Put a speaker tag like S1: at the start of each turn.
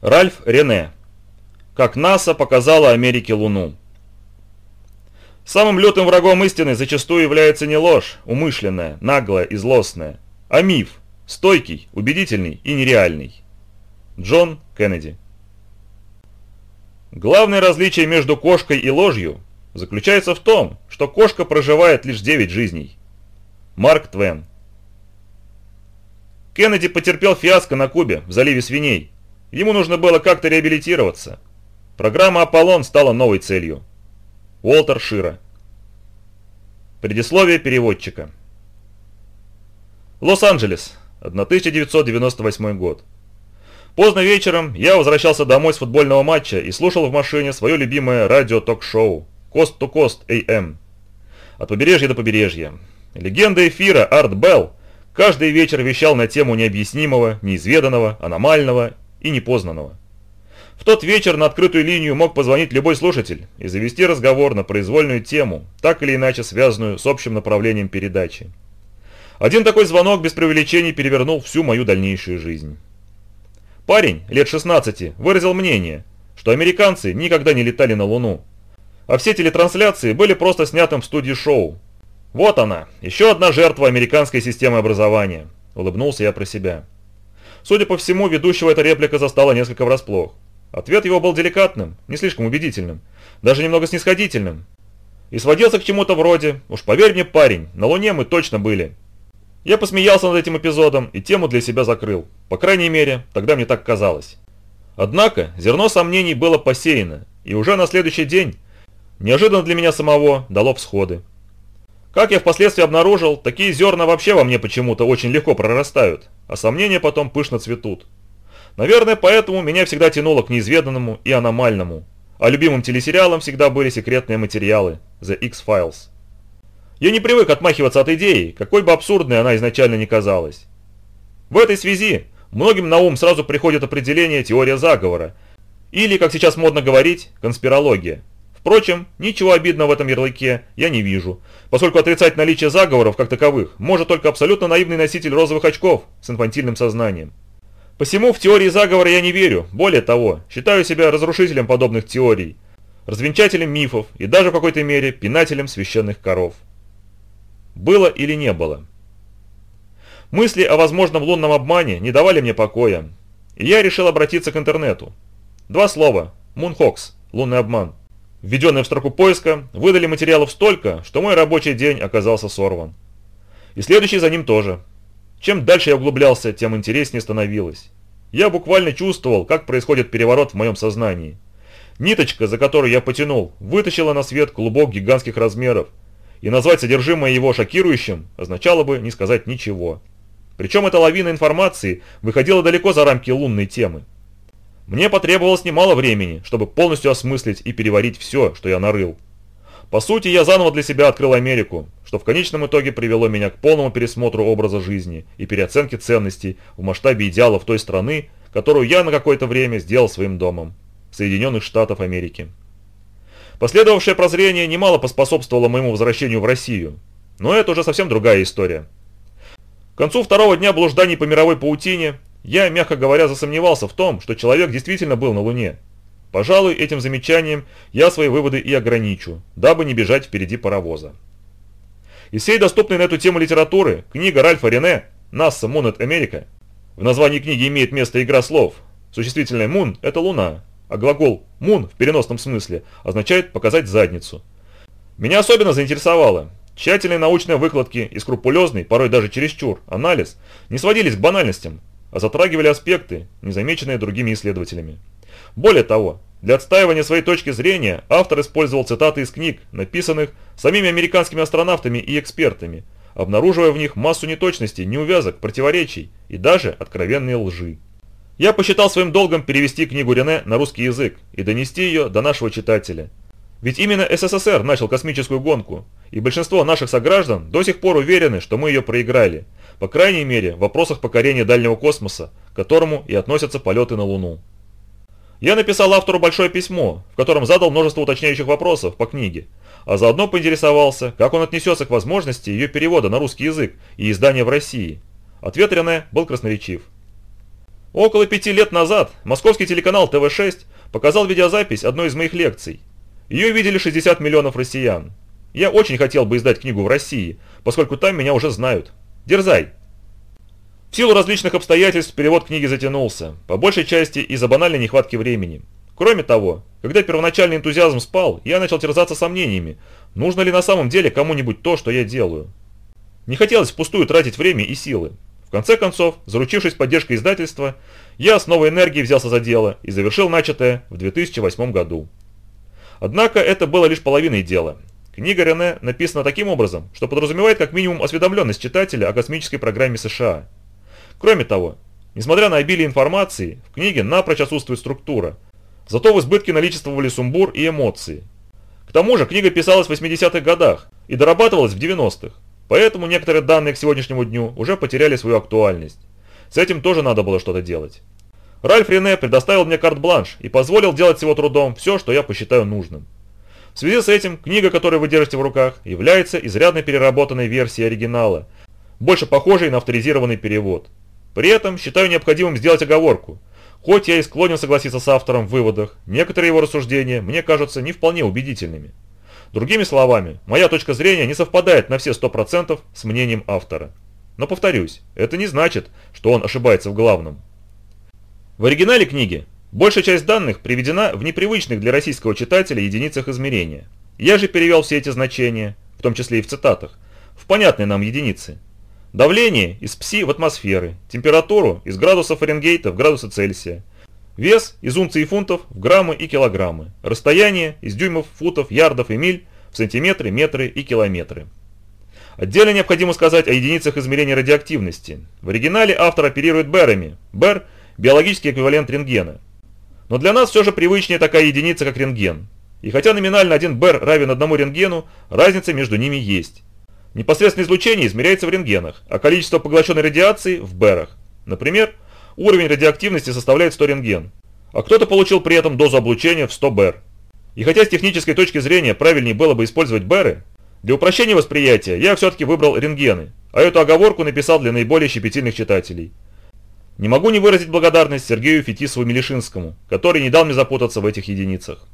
S1: Ральф Рене. Как НАСА показала Америке Луну. Самым лютым врагом истины зачастую является не ложь, умышленная, наглая и злостная, а миф, стойкий, убедительный и нереальный. Джон Кеннеди. Главное различие между кошкой и ложью заключается в том, что кошка проживает лишь 9 жизней. Марк Твен. Кеннеди потерпел фиаско на Кубе, в заливе свиней, Ему нужно было как-то реабилитироваться. Программа «Аполлон» стала новой целью. Уолтер Шира. Предисловие переводчика. Лос-Анджелес, 1998 год. Поздно вечером я возвращался домой с футбольного матча и слушал в машине свое любимое радио-ток-шоу «Кост to Coast AM». От побережья до побережья. Легенда эфира Арт Белл каждый вечер вещал на тему необъяснимого, неизведанного, аномального и непознанного. В тот вечер на открытую линию мог позвонить любой слушатель и завести разговор на произвольную тему, так или иначе связанную с общим направлением передачи. Один такой звонок без преувеличений перевернул всю мою дальнейшую жизнь. Парень, лет 16, выразил мнение, что американцы никогда не летали на Луну, а все телетрансляции были просто снятым в студии шоу. Вот она, еще одна жертва американской системы образования, улыбнулся я про себя. Судя по всему, ведущего эта реплика застала несколько врасплох. Ответ его был деликатным, не слишком убедительным, даже немного снисходительным. И сводился к чему-то вроде «Уж поверь мне, парень, на Луне мы точно были». Я посмеялся над этим эпизодом и тему для себя закрыл. По крайней мере, тогда мне так казалось. Однако, зерно сомнений было посеяно, и уже на следующий день, неожиданно для меня самого, дало всходы. Как я впоследствии обнаружил, такие зерна вообще во мне почему-то очень легко прорастают, а сомнения потом пышно цветут. Наверное, поэтому меня всегда тянуло к неизведанному и аномальному, а любимым телесериалом всегда были секретные материалы The X-Files. Я не привык отмахиваться от идеи, какой бы абсурдной она изначально не казалась. В этой связи многим на ум сразу приходит определение теория заговора, или, как сейчас модно говорить, конспирология. Впрочем, ничего обидного в этом ярлыке я не вижу, поскольку отрицать наличие заговоров как таковых может только абсолютно наивный носитель розовых очков с инфантильным сознанием. Посему в теории заговора я не верю, более того, считаю себя разрушителем подобных теорий, развенчателем мифов и даже в какой-то мере пинателем священных коров. Было или не было? Мысли о возможном лунном обмане не давали мне покоя, и я решил обратиться к интернету. Два слова – Мунхокс, лунный обман – введенные в строку поиска, выдали материалов столько, что мой рабочий день оказался сорван. И следующий за ним тоже. Чем дальше я углублялся, тем интереснее становилось. Я буквально чувствовал, как происходит переворот в моем сознании. Ниточка, за которую я потянул, вытащила на свет клубок гигантских размеров, и назвать содержимое его шокирующим означало бы не сказать ничего. Причем эта лавина информации выходила далеко за рамки лунной темы. Мне потребовалось немало времени, чтобы полностью осмыслить и переварить все, что я нарыл. По сути, я заново для себя открыл Америку, что в конечном итоге привело меня к полному пересмотру образа жизни и переоценке ценностей в масштабе идеалов той страны, которую я на какое-то время сделал своим домом – Соединенных Штатов Америки. Последовавшее прозрение немало поспособствовало моему возвращению в Россию, но это уже совсем другая история. К концу второго дня блужданий по мировой паутине я, мягко говоря, засомневался в том, что человек действительно был на Луне. Пожалуй, этим замечанием я свои выводы и ограничу, дабы не бежать впереди паровоза. Из всей доступной на эту тему литературы книга Ральфа Рене «Насса Мунет Америка» В названии книги имеет место игра слов. Существительное «мун» – это луна, а глагол «мун» в переносном смысле означает «показать задницу». Меня особенно заинтересовало. Тщательные научные выкладки и скрупулезный, порой даже чересчур, анализ не сводились к банальностям, а затрагивали аспекты, незамеченные другими исследователями. Более того, для отстаивания своей точки зрения автор использовал цитаты из книг, написанных самими американскими астронавтами и экспертами, обнаруживая в них массу неточностей, неувязок, противоречий и даже откровенные лжи. Я посчитал своим долгом перевести книгу Рене на русский язык и донести ее до нашего читателя. Ведь именно СССР начал космическую гонку, и большинство наших сограждан до сих пор уверены, что мы ее проиграли – по крайней мере, в вопросах покорения дальнего космоса, к которому и относятся полеты на Луну. Я написал автору большое письмо, в котором задал множество уточняющих вопросов по книге, а заодно поинтересовался, как он отнесется к возможности ее перевода на русский язык и издания в России. Ответ Рене был красноречив. Около пяти лет назад московский телеканал ТВ-6 показал видеозапись одной из моих лекций. Ее видели 60 миллионов россиян. Я очень хотел бы издать книгу в России, поскольку там меня уже знают. Дерзай! В силу различных обстоятельств перевод книги затянулся, по большей части из-за банальной нехватки времени. Кроме того, когда первоначальный энтузиазм спал, я начал терзаться сомнениями, нужно ли на самом деле кому-нибудь то, что я делаю. Не хотелось впустую тратить время и силы. В конце концов, заручившись поддержкой издательства, я с новой энергией взялся за дело и завершил начатое в 2008 году. Однако это было лишь половиной дела. Книга Рене написана таким образом, что подразумевает как минимум осведомленность читателя о космической программе США. Кроме того, несмотря на обилие информации, в книге напрочь отсутствует структура, зато в избытке наличествовали сумбур и эмоции. К тому же книга писалась в 80-х годах и дорабатывалась в 90-х, поэтому некоторые данные к сегодняшнему дню уже потеряли свою актуальность. С этим тоже надо было что-то делать. Ральф Рене предоставил мне карт-бланш и позволил делать с его трудом все, что я посчитаю нужным. В связи с этим, книга, которую вы держите в руках, является изрядно переработанной версией оригинала, больше похожей на авторизированный перевод. При этом считаю необходимым сделать оговорку. Хоть я и склонен согласиться с автором в выводах, некоторые его рассуждения мне кажутся не вполне убедительными. Другими словами, моя точка зрения не совпадает на все 100% с мнением автора. Но повторюсь, это не значит, что он ошибается в главном. В оригинале книги большая часть данных приведена в непривычных для российского читателя единицах измерения. Я же перевел все эти значения, в том числе и в цитатах, в понятные нам единицы. Давление из пси в атмосферы, температуру из градусов Фаренгейта в градусы Цельсия, вес из унций и фунтов в граммы и килограммы, расстояние из дюймов, футов, ярдов и миль в сантиметры, метры и километры. Отдельно необходимо сказать о единицах измерения радиоактивности. В оригинале автор оперирует берами. Бер – биологический эквивалент рентгена. Но для нас все же привычнее такая единица, как рентген. И хотя номинально один бер равен одному рентгену, разница между ними есть. Непосредственное излучение измеряется в рентгенах, а количество поглощенной радиации в берах. Например, уровень радиоактивности составляет 100 рентген, а кто-то получил при этом дозу облучения в 100 бер. И хотя с технической точки зрения правильнее было бы использовать беры, для упрощения восприятия я все-таки выбрал рентгены, а эту оговорку написал для наиболее щепетильных читателей. Не могу не выразить благодарность Сергею Фетисову Мелешинскому, который не дал мне запутаться в этих единицах.